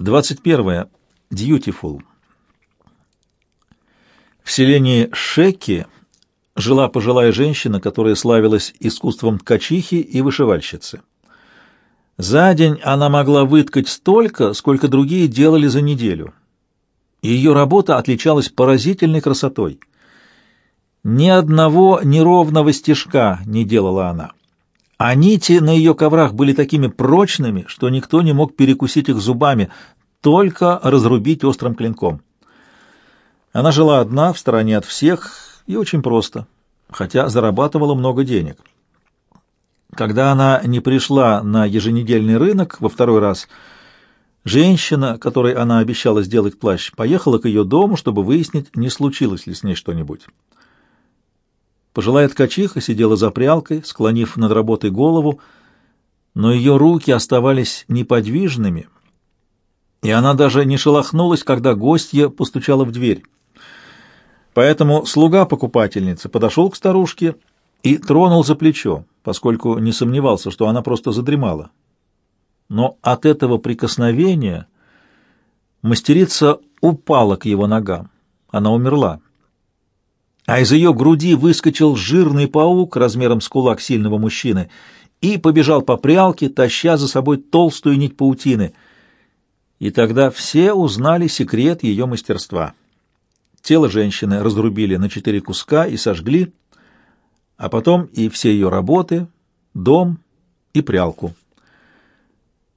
21. Дьютифул. В селении Шеки жила пожилая женщина, которая славилась искусством ткачихи и вышивальщицы. За день она могла выткать столько, сколько другие делали за неделю. Ее работа отличалась поразительной красотой. Ни одного неровного стежка не делала она. А нити на ее коврах были такими прочными, что никто не мог перекусить их зубами, только разрубить острым клинком. Она жила одна, в стороне от всех, и очень просто, хотя зарабатывала много денег. Когда она не пришла на еженедельный рынок во второй раз, женщина, которой она обещала сделать плащ, поехала к ее дому, чтобы выяснить, не случилось ли с ней что-нибудь. Пожилая ткачиха сидела за прялкой, склонив над работой голову, но ее руки оставались неподвижными, и она даже не шелохнулась, когда гостья постучала в дверь. Поэтому слуга покупательницы подошел к старушке и тронул за плечо, поскольку не сомневался, что она просто задремала. Но от этого прикосновения мастерица упала к его ногам. Она умерла а из ее груди выскочил жирный паук размером с кулак сильного мужчины и побежал по прялке, таща за собой толстую нить паутины. И тогда все узнали секрет ее мастерства. Тело женщины разрубили на четыре куска и сожгли, а потом и все ее работы, дом и прялку.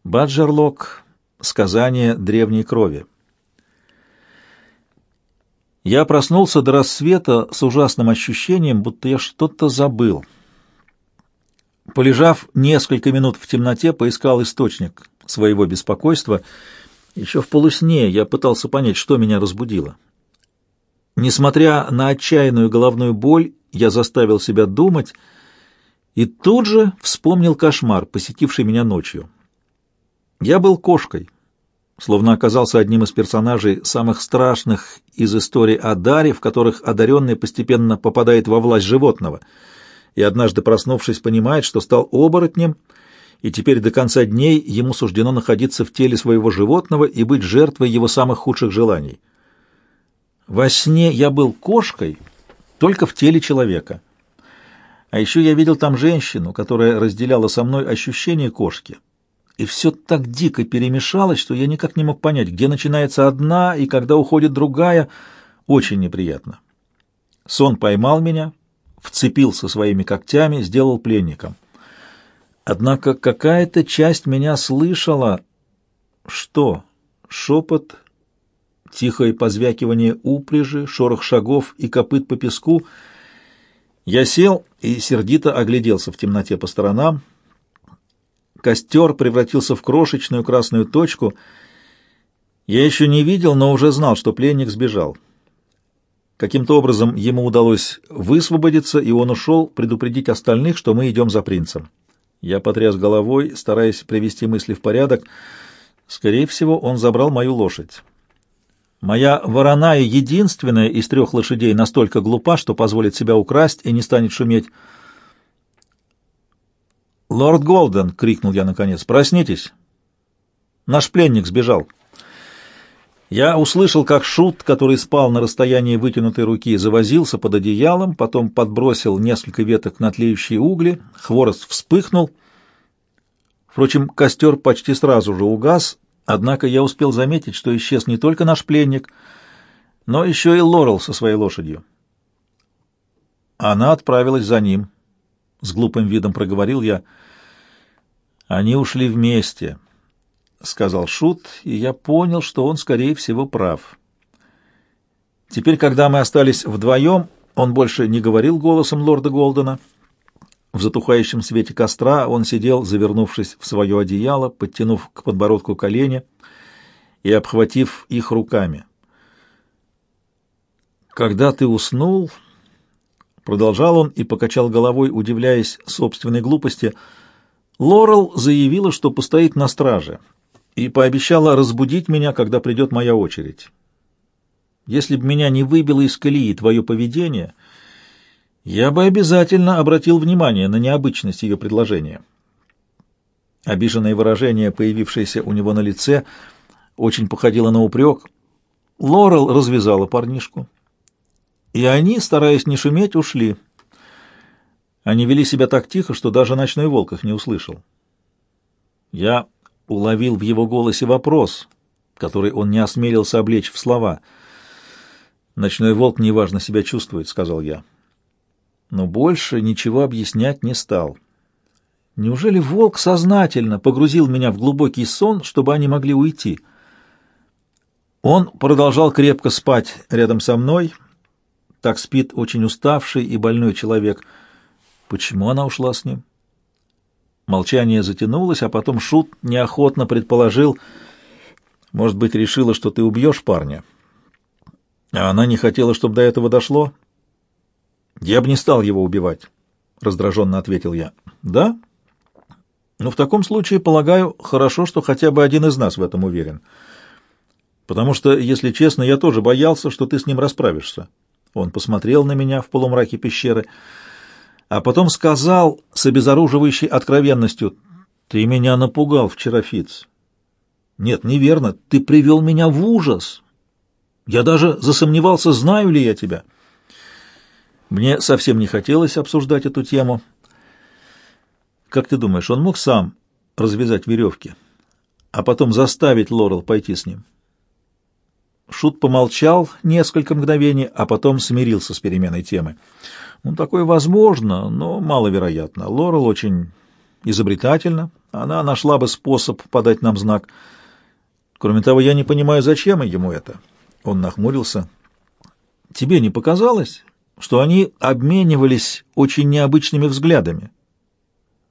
Баджерлок — сказание древней крови. Я проснулся до рассвета с ужасным ощущением, будто я что-то забыл. Полежав несколько минут в темноте, поискал источник своего беспокойства. Еще в полусне я пытался понять, что меня разбудило. Несмотря на отчаянную головную боль, я заставил себя думать и тут же вспомнил кошмар, посетивший меня ночью. Я был кошкой, словно оказался одним из персонажей самых страшных из историй о Даре, в которых одаренный постепенно попадает во власть животного, и однажды, проснувшись, понимает, что стал оборотнем, и теперь до конца дней ему суждено находиться в теле своего животного и быть жертвой его самых худших желаний. Во сне я был кошкой только в теле человека. А еще я видел там женщину, которая разделяла со мной ощущения кошки — и все так дико перемешалось, что я никак не мог понять, где начинается одна и когда уходит другая. Очень неприятно. Сон поймал меня, вцепился своими когтями, сделал пленником. Однако какая-то часть меня слышала... Что? Шепот, тихое позвякивание упряжи, шорох шагов и копыт по песку. Я сел и сердито огляделся в темноте по сторонам, Костер превратился в крошечную красную точку. Я еще не видел, но уже знал, что пленник сбежал. Каким-то образом ему удалось высвободиться, и он ушел предупредить остальных, что мы идем за принцем. Я потряс головой, стараясь привести мысли в порядок. Скорее всего, он забрал мою лошадь. Моя вороная единственная из трех лошадей настолько глупа, что позволит себя украсть и не станет шуметь. «Лорд Голден!» — крикнул я наконец. «Проснитесь! Наш пленник сбежал!» Я услышал, как Шут, который спал на расстоянии вытянутой руки, завозился под одеялом, потом подбросил несколько веток на тлеющие угли, хворост вспыхнул. Впрочем, костер почти сразу же угас, однако я успел заметить, что исчез не только наш пленник, но еще и Лорел со своей лошадью. Она отправилась за ним. С глупым видом проговорил я — они ушли вместе, сказал Шут, и я понял, что он, скорее всего, прав. Теперь, когда мы остались вдвоем, он больше не говорил голосом лорда Голдена. В затухающем свете костра он сидел, завернувшись в свое одеяло, подтянув к подбородку колени и обхватив их руками. «Когда ты уснул...» — продолжал он и покачал головой, удивляясь собственной глупости — Лорел заявила, что постоит на страже, и пообещала разбудить меня, когда придет моя очередь. Если бы меня не выбило из колеи твое поведение, я бы обязательно обратил внимание на необычность ее предложения. Обиженное выражение, появившееся у него на лице, очень походило на упрек. Лорел развязала парнишку, и они, стараясь не шуметь, ушли. Они вели себя так тихо, что даже ночной волк их не услышал. Я уловил в его голосе вопрос, который он не осмелился облечь в слова. «Ночной волк неважно себя чувствует», — сказал я. Но больше ничего объяснять не стал. Неужели волк сознательно погрузил меня в глубокий сон, чтобы они могли уйти? Он продолжал крепко спать рядом со мной. Так спит очень уставший и больной человек. Почему она ушла с ним? Молчание затянулось, а потом Шут неохотно предположил, может быть, решила, что ты убьешь парня. А она не хотела, чтобы до этого дошло? Я бы не стал его убивать, — раздраженно ответил я. Да? Но в таком случае, полагаю, хорошо, что хотя бы один из нас в этом уверен. Потому что, если честно, я тоже боялся, что ты с ним расправишься. Он посмотрел на меня в полумраке пещеры, — а потом сказал с обезоруживающей откровенностью, «Ты меня напугал вчера, Фиц». «Нет, неверно, ты привел меня в ужас. Я даже засомневался, знаю ли я тебя». Мне совсем не хотелось обсуждать эту тему. Как ты думаешь, он мог сам развязать веревки, а потом заставить Лорел пойти с ним? Шут помолчал несколько мгновений, а потом смирился с переменой темы. Ну, такое возможно, но маловероятно. Лорел очень изобретательна. Она нашла бы способ подать нам знак. Кроме того, я не понимаю, зачем ему это. Он нахмурился. Тебе не показалось, что они обменивались очень необычными взглядами?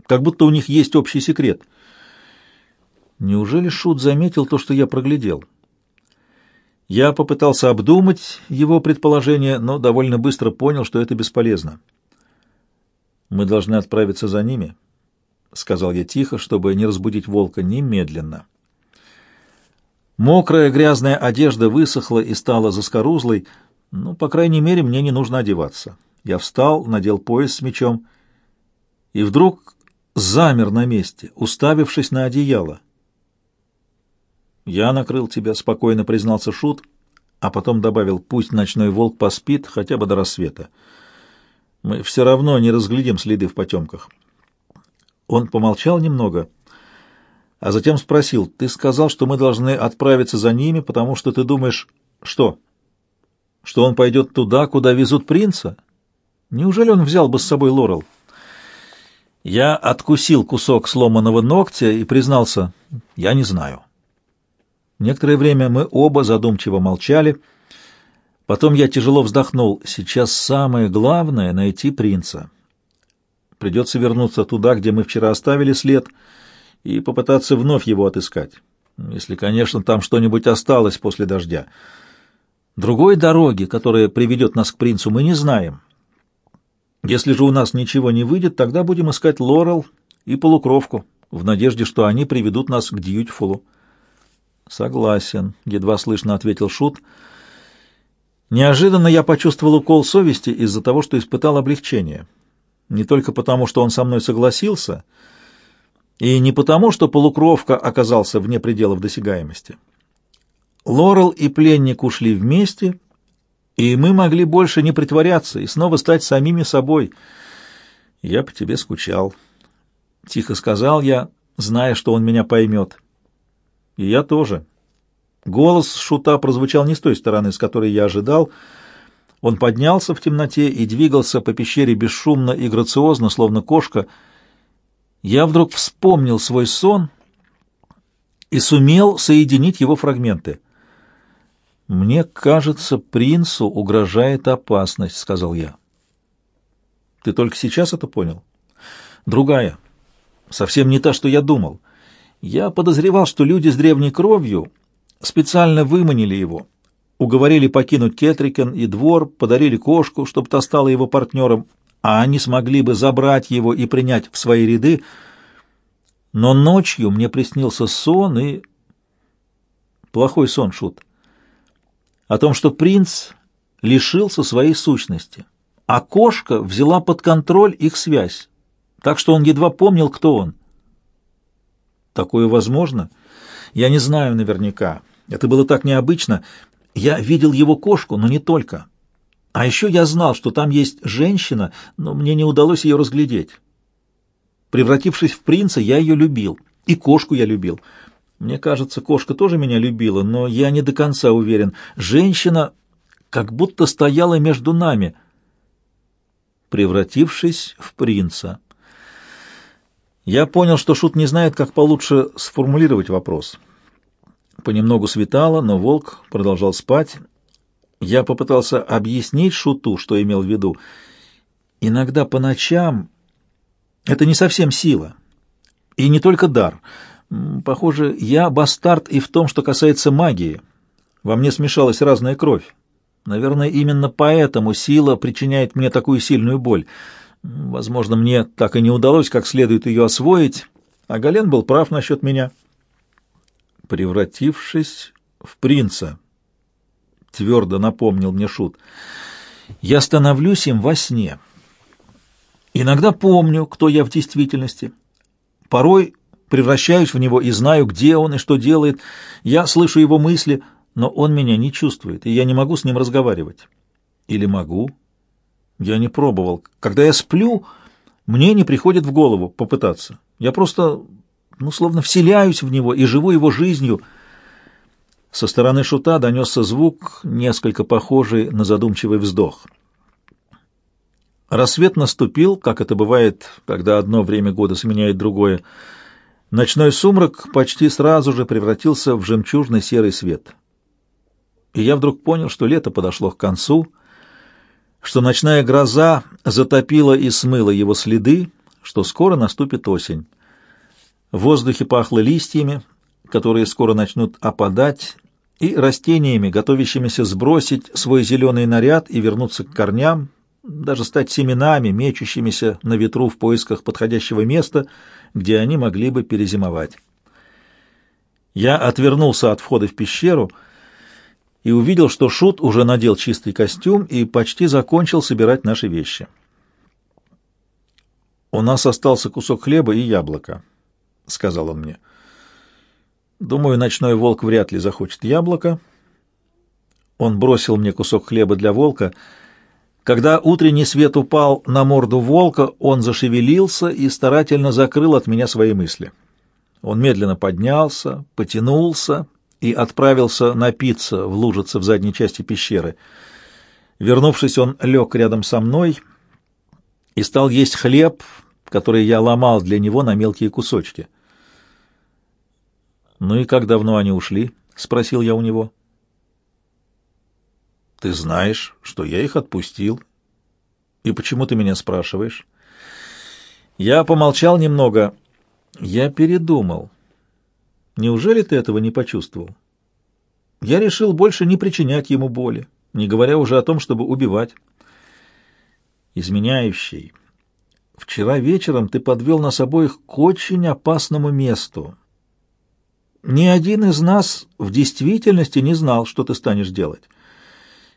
Как будто у них есть общий секрет. Неужели Шут заметил то, что я проглядел? — я попытался обдумать его предположение, но довольно быстро понял, что это бесполезно. «Мы должны отправиться за ними», — сказал я тихо, чтобы не разбудить волка немедленно. Мокрая грязная одежда высохла и стала заскорузлой, ну, по крайней мере, мне не нужно одеваться. Я встал, надел пояс с мечом и вдруг замер на месте, уставившись на одеяло. «Я накрыл тебя», — спокойно признался Шут, а потом добавил, «пусть ночной волк поспит хотя бы до рассвета. Мы все равно не разглядим следы в потемках». Он помолчал немного, а затем спросил, «Ты сказал, что мы должны отправиться за ними, потому что ты думаешь...» «Что? Что он пойдет туда, куда везут принца? Неужели он взял бы с собой Лорел?» Я откусил кусок сломанного ногтя и признался, «Я не знаю». Некоторое время мы оба задумчиво молчали. Потом я тяжело вздохнул. Сейчас самое главное — найти принца. Придется вернуться туда, где мы вчера оставили след, и попытаться вновь его отыскать. Если, конечно, там что-нибудь осталось после дождя. Другой дороги, которая приведет нас к принцу, мы не знаем. Если же у нас ничего не выйдет, тогда будем искать Лорел и полукровку, в надежде, что они приведут нас к Дьютьфулу. «Согласен», — едва слышно ответил Шут. Неожиданно я почувствовал укол совести из-за того, что испытал облегчение. Не только потому, что он со мной согласился, и не потому, что полукровка оказался вне пределов досягаемости. Лорел и пленник ушли вместе, и мы могли больше не притворяться и снова стать самими собой. «Я по тебе скучал», — тихо сказал я, зная, что он меня поймет. И я тоже. Голос шута прозвучал не с той стороны, с которой я ожидал. Он поднялся в темноте и двигался по пещере бесшумно и грациозно, словно кошка. Я вдруг вспомнил свой сон и сумел соединить его фрагменты. «Мне кажется, принцу угрожает опасность», — сказал я. «Ты только сейчас это понял?» «Другая. Совсем не та, что я думал». Я подозревал, что люди с древней кровью специально выманили его, уговорили покинуть Кетрикен и двор, подарили кошку, чтобы та стала его партнером, а они смогли бы забрать его и принять в свои ряды. Но ночью мне приснился сон и... Плохой сон, Шут. О том, что принц лишился своей сущности, а кошка взяла под контроль их связь, так что он едва помнил, кто он. Такое возможно? Я не знаю наверняка. Это было так необычно. Я видел его кошку, но не только. А еще я знал, что там есть женщина, но мне не удалось ее разглядеть. Превратившись в принца, я ее любил. И кошку я любил. Мне кажется, кошка тоже меня любила, но я не до конца уверен. Женщина как будто стояла между нами, превратившись в принца. Я понял, что Шут не знает, как получше сформулировать вопрос. Понемногу светало, но волк продолжал спать. Я попытался объяснить Шуту, что имел в виду. Иногда по ночам это не совсем сила. И не только дар. Похоже, я бастард и в том, что касается магии. Во мне смешалась разная кровь. Наверное, именно поэтому сила причиняет мне такую сильную боль. Возможно, мне так и не удалось как следует ее освоить, а Гален был прав насчет меня. Превратившись в принца, твердо напомнил мне Шут, я становлюсь им во сне. Иногда помню, кто я в действительности. Порой превращаюсь в него и знаю, где он и что делает. Я слышу его мысли, но он меня не чувствует, и я не могу с ним разговаривать. Или могу? Я не пробовал. Когда я сплю, мне не приходит в голову попытаться. Я просто, ну, словно вселяюсь в него и живу его жизнью. Со стороны шута донесся звук, несколько похожий на задумчивый вздох. Рассвет наступил, как это бывает, когда одно время года сменяет другое. Ночной сумрак почти сразу же превратился в жемчужный серый свет. И я вдруг понял, что лето подошло к концу — что ночная гроза затопила и смыла его следы, что скоро наступит осень. В воздухе пахло листьями, которые скоро начнут опадать, и растениями, готовящимися сбросить свой зеленый наряд и вернуться к корням, даже стать семенами, мечущимися на ветру в поисках подходящего места, где они могли бы перезимовать. Я отвернулся от входа в пещеру — и увидел, что Шут уже надел чистый костюм и почти закончил собирать наши вещи. «У нас остался кусок хлеба и яблоко», — сказал он мне. «Думаю, ночной волк вряд ли захочет яблоко». Он бросил мне кусок хлеба для волка. Когда утренний свет упал на морду волка, он зашевелился и старательно закрыл от меня свои мысли. Он медленно поднялся, потянулся и отправился напиться в лужице в задней части пещеры. Вернувшись, он лег рядом со мной и стал есть хлеб, который я ломал для него на мелкие кусочки. «Ну и как давно они ушли?» — спросил я у него. «Ты знаешь, что я их отпустил. И почему ты меня спрашиваешь?» Я помолчал немного. Я передумал. Неужели ты этого не почувствовал? Я решил больше не причинять ему боли, не говоря уже о том, чтобы убивать. Изменяющий, вчера вечером ты подвел нас обоих к очень опасному месту. Ни один из нас в действительности не знал, что ты станешь делать.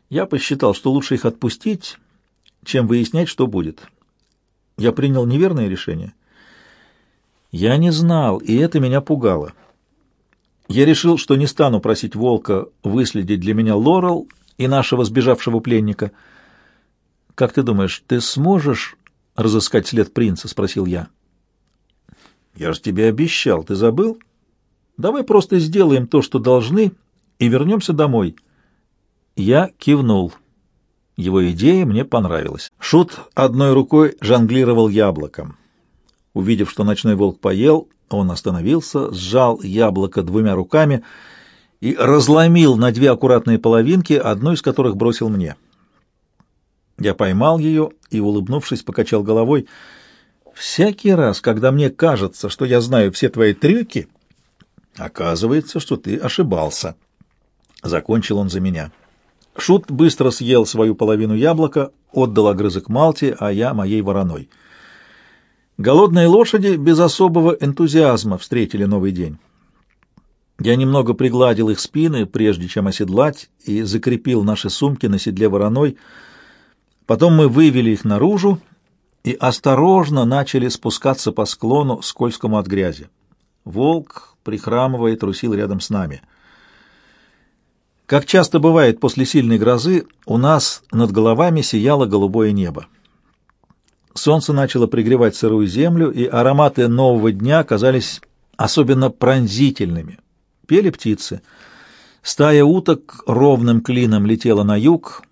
Я посчитал, что лучше их отпустить, чем выяснять, что будет. Я принял неверное решение. Я не знал, и это меня пугало. Я решил, что не стану просить волка выследить для меня Лорел и нашего сбежавшего пленника. «Как ты думаешь, ты сможешь разыскать след принца?» — спросил я. «Я же тебе обещал, ты забыл? Давай просто сделаем то, что должны, и вернемся домой». Я кивнул. Его идея мне понравилась. Шут одной рукой жонглировал яблоком. Увидев, что ночной волк поел, он остановился, сжал яблоко двумя руками и разломил на две аккуратные половинки, одну из которых бросил мне. Я поймал ее и, улыбнувшись, покачал головой. «Всякий раз, когда мне кажется, что я знаю все твои трюки, оказывается, что ты ошибался». Закончил он за меня. Шут быстро съел свою половину яблока, отдал огрызок Малте, а я моей вороной — Голодные лошади без особого энтузиазма встретили новый день. Я немного пригладил их спины, прежде чем оседлать, и закрепил наши сумки на седле вороной. Потом мы вывели их наружу и осторожно начали спускаться по склону, скользкому от грязи. Волк, прихрамывая, трусил рядом с нами. Как часто бывает после сильной грозы, у нас над головами сияло голубое небо. Солнце начало пригревать сырую землю, и ароматы нового дня казались особенно пронзительными. Пели птицы. Стая уток ровным клином летела на юг.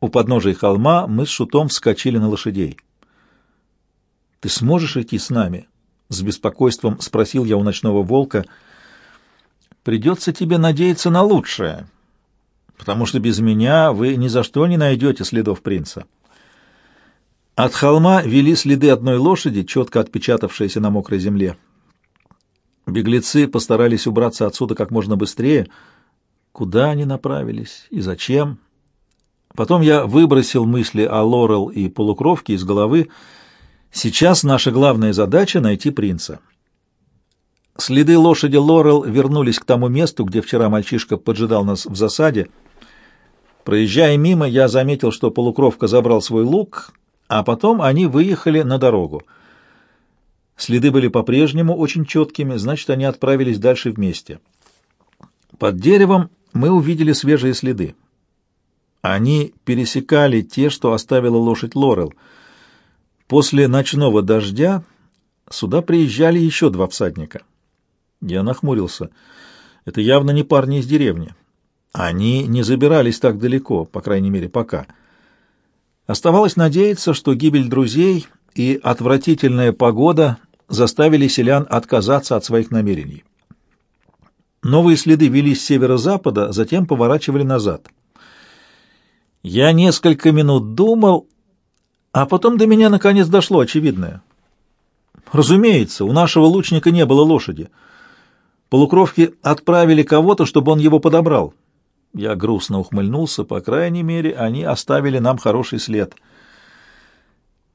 У подножия холма мы с Шутом вскочили на лошадей. «Ты сможешь идти с нами?» — с беспокойством спросил я у ночного волка. «Придется тебе надеяться на лучшее», потому что без меня вы ни за что не найдете следов принца. От холма вели следы одной лошади, четко отпечатавшиеся на мокрой земле. Беглецы постарались убраться отсюда как можно быстрее. Куда они направились и зачем? Потом я выбросил мысли о Лорел и полукровке из головы. Сейчас наша главная задача — найти принца. Следы лошади Лорел вернулись к тому месту, где вчера мальчишка поджидал нас в засаде — Проезжая мимо, я заметил, что полукровка забрал свой лук, а потом они выехали на дорогу. Следы были по-прежнему очень четкими, значит, они отправились дальше вместе. Под деревом мы увидели свежие следы. Они пересекали те, что оставила лошадь Лорел. После ночного дождя сюда приезжали еще два всадника. Я нахмурился. Это явно не парни из деревни. Они не забирались так далеко, по крайней мере, пока. Оставалось надеяться, что гибель друзей и отвратительная погода заставили селян отказаться от своих намерений. Новые следы вели с северо-запада, затем поворачивали назад. Я несколько минут думал, а потом до меня наконец дошло очевидное. Разумеется, у нашего лучника не было лошади. Полукровки отправили кого-то, чтобы он его подобрал. Я грустно ухмыльнулся. По крайней мере, они оставили нам хороший след.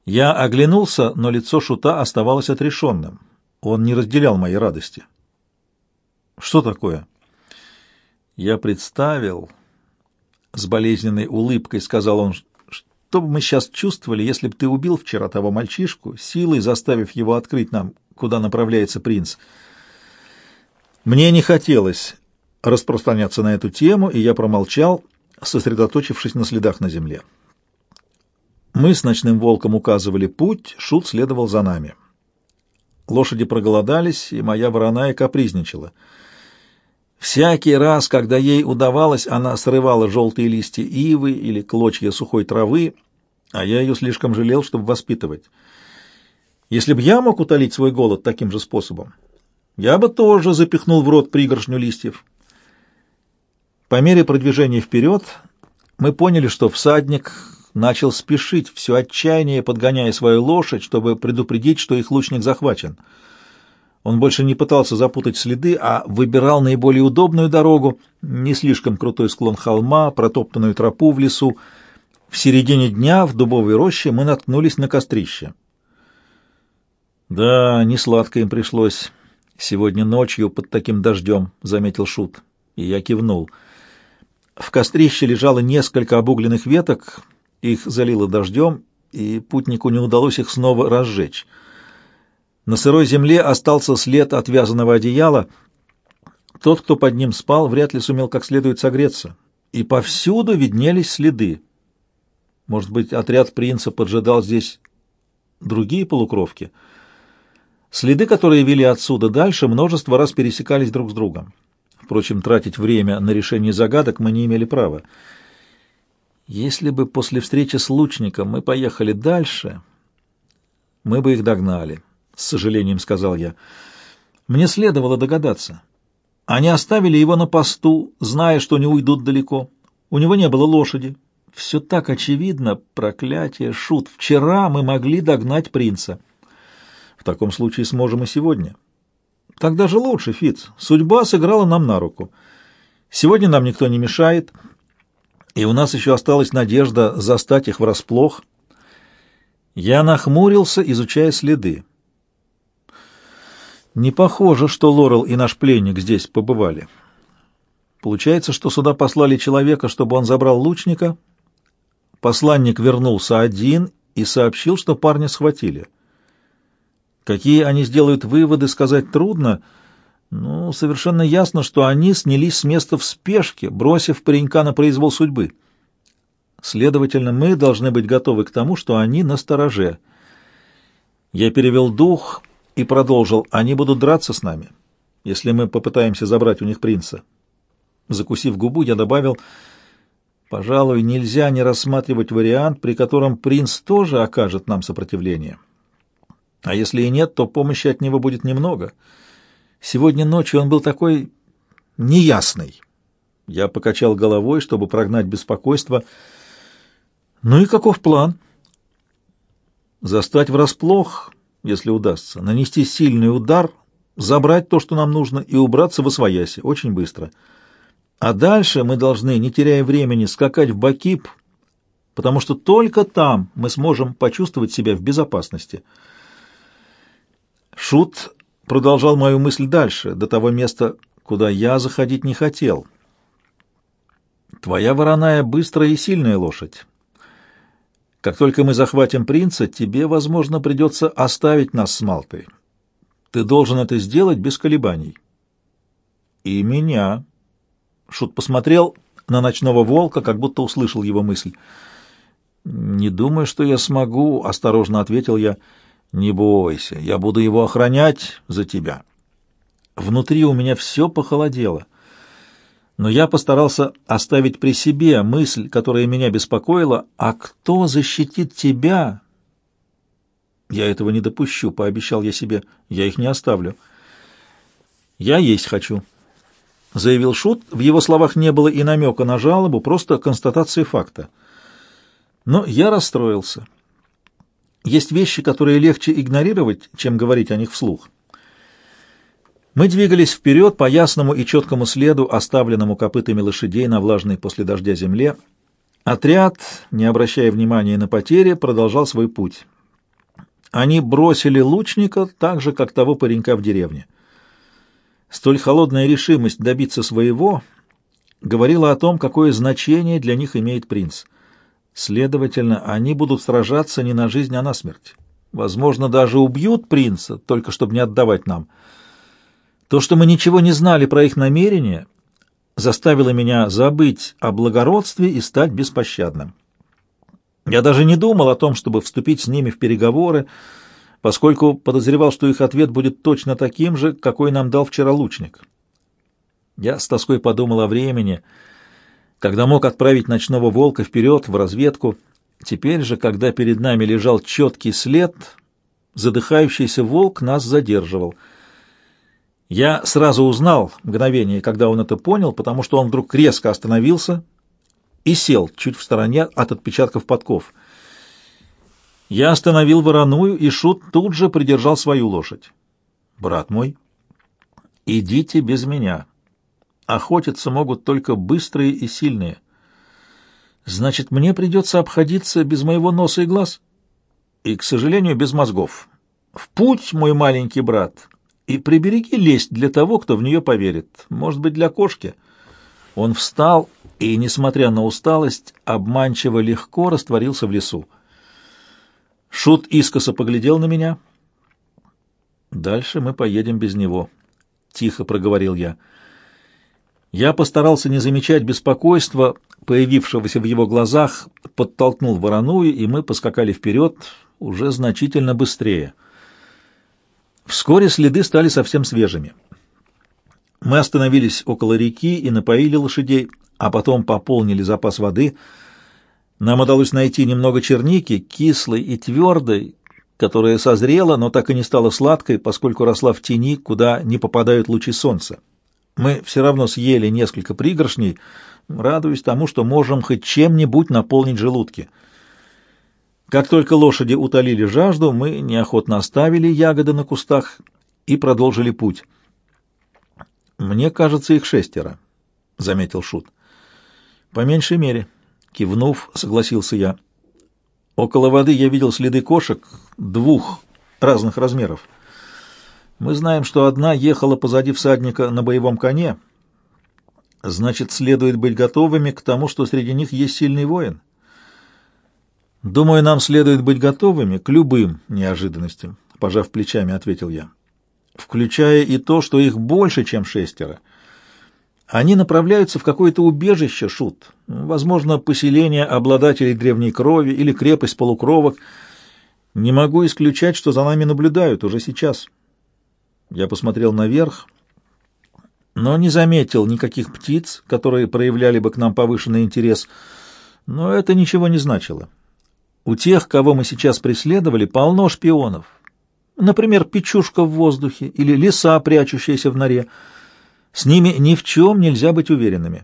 Я оглянулся, но лицо Шута оставалось отрешенным. Он не разделял моей радости. «Что такое?» Я представил... С болезненной улыбкой сказал он, что бы мы сейчас чувствовали, если бы ты убил вчера того мальчишку, силой заставив его открыть нам, куда направляется принц. Мне не хотелось распространяться на эту тему, и я промолчал, сосредоточившись на следах на земле. Мы с ночным волком указывали путь, Шут следовал за нами. Лошади проголодались, и моя вороная капризничала. Всякий раз, когда ей удавалось, она срывала желтые листья ивы или клочья сухой травы, а я ее слишком жалел, чтобы воспитывать. Если бы я мог утолить свой голод таким же способом, я бы тоже запихнул в рот пригоршню листьев. По мере продвижения вперед мы поняли, что всадник начал спешить, все отчаяние подгоняя свою лошадь, чтобы предупредить, что их лучник захвачен. Он больше не пытался запутать следы, а выбирал наиболее удобную дорогу, не слишком крутой склон холма, протоптанную тропу в лесу. В середине дня в дубовой роще мы наткнулись на кострище. «Да, не сладко им пришлось сегодня ночью под таким дождем», — заметил Шут. И я кивнул — в кострище лежало несколько обугленных веток, их залило дождем, и путнику не удалось их снова разжечь. На сырой земле остался след отвязанного одеяла. Тот, кто под ним спал, вряд ли сумел как следует согреться. И повсюду виднелись следы. Может быть, отряд принца поджидал здесь другие полукровки? Следы, которые вели отсюда дальше, множество раз пересекались друг с другом. Впрочем, тратить время на решение загадок мы не имели права. Если бы после встречи с лучником мы поехали дальше, мы бы их догнали, — с сожалением сказал я. Мне следовало догадаться. Они оставили его на посту, зная, что не уйдут далеко. У него не было лошади. Все так очевидно, проклятие, шут. Вчера мы могли догнать принца. В таком случае сможем и сегодня. Так даже лучше, Фиц. Судьба сыграла нам на руку. Сегодня нам никто не мешает, и у нас еще осталась надежда застать их врасплох. Я нахмурился, изучая следы. Не похоже, что Лорел и наш пленник здесь побывали. Получается, что сюда послали человека, чтобы он забрал лучника. Посланник вернулся один и сообщил, что парня схватили. Какие они сделают выводы, сказать трудно, Ну, совершенно ясно, что они снялись с места в спешке, бросив паренька на произвол судьбы. Следовательно, мы должны быть готовы к тому, что они на стороже. Я перевел дух и продолжил. Они будут драться с нами, если мы попытаемся забрать у них принца. Закусив губу, я добавил, пожалуй, нельзя не рассматривать вариант, при котором принц тоже окажет нам сопротивление. А если и нет, то помощи от него будет немного. Сегодня ночью он был такой неясный. Я покачал головой, чтобы прогнать беспокойство. Ну и каков план? Застать врасплох, если удастся, нанести сильный удар, забрать то, что нам нужно, и убраться в освояси очень быстро — а дальше мы должны, не теряя времени, скакать в Бакип, потому что только там мы сможем почувствовать себя в безопасности. Шут продолжал мою мысль дальше, до того места, куда я заходить не хотел. Твоя вороная быстрая и сильная лошадь. Как только мы захватим принца, тебе, возможно, придется оставить нас с Малтой. Ты должен это сделать без колебаний. И меня, Шут посмотрел на ночного волка, как будто услышал его мысль. «Не думаю, что я смогу», — осторожно ответил я. «Не бойся, я буду его охранять за тебя». Внутри у меня все похолодело. Но я постарался оставить при себе мысль, которая меня беспокоила, «А кто защитит тебя?» «Я этого не допущу», — пообещал я себе. «Я их не оставлю». «Я есть хочу», — заявил Шут. В его словах не было и намека на жалобу, просто констатация факта. Но я расстроился. Есть вещи, которые легче игнорировать, чем говорить о них вслух. Мы двигались вперед по ясному и четкому следу, оставленному копытами лошадей на влажной после дождя земле. Отряд, не обращая внимания на потери, продолжал свой путь. Они бросили лучника так же, как того паренька в деревне. Столь холодная решимость добиться своего говорила о том, какое значение для них имеет принц. Следовательно, они будут сражаться не на жизнь, а на смерть. Возможно, даже убьют принца, только чтобы не отдавать нам. То, что мы ничего не знали про их намерения, заставило меня забыть о благородстве и стать беспощадным. Я даже не думал о том, чтобы вступить с ними в переговоры, поскольку подозревал, что их ответ будет точно таким же, какой нам дал вчера лучник. Я с тоской подумал о времени, когда мог отправить ночного волка вперед в разведку. Теперь же, когда перед нами лежал четкий след, задыхающийся волк нас задерживал. Я сразу узнал мгновение, когда он это понял, потому что он вдруг резко остановился и сел чуть в стороне от отпечатков подков — я остановил вороную, и Шут тут же придержал свою лошадь. «Брат мой, идите без меня. Охотиться могут только быстрые и сильные. Значит, мне придется обходиться без моего носа и глаз? И, к сожалению, без мозгов. В путь, мой маленький брат, и прибереги лесть для того, кто в нее поверит. Может быть, для кошки». Он встал и, несмотря на усталость, обманчиво легко растворился в лесу. Шут искоса поглядел на меня. «Дальше мы поедем без него», — тихо проговорил я. Я постарался не замечать беспокойства, появившегося в его глазах, подтолкнул вороную, и мы поскакали вперед уже значительно быстрее. Вскоре следы стали совсем свежими. Мы остановились около реки и напоили лошадей, а потом пополнили запас воды — нам удалось найти немного черники, кислой и твердой, которая созрела, но так и не стала сладкой, поскольку росла в тени, куда не попадают лучи солнца. Мы все равно съели несколько пригоршней, радуясь тому, что можем хоть чем-нибудь наполнить желудки. Как только лошади утолили жажду, мы неохотно оставили ягоды на кустах и продолжили путь. «Мне кажется, их шестеро», — заметил Шут. «По меньшей мере», Кивнув, согласился я. Около воды я видел следы кошек двух разных размеров. Мы знаем, что одна ехала позади всадника на боевом коне. Значит, следует быть готовыми к тому, что среди них есть сильный воин. Думаю, нам следует быть готовыми к любым неожиданностям, пожав плечами, ответил я. включая и то, что их больше, чем шестеро. Они направляются в какое-то убежище, Шут, возможно, поселение обладателей древней крови или крепость полукровок. Не могу исключать, что за нами наблюдают уже сейчас. Я посмотрел наверх, но не заметил никаких птиц, которые проявляли бы к нам повышенный интерес, но это ничего не значило. У тех, кого мы сейчас преследовали, полно шпионов. Например, печушка в воздухе или лиса, прячущаяся в норе. С ними ни в чем нельзя быть уверенными.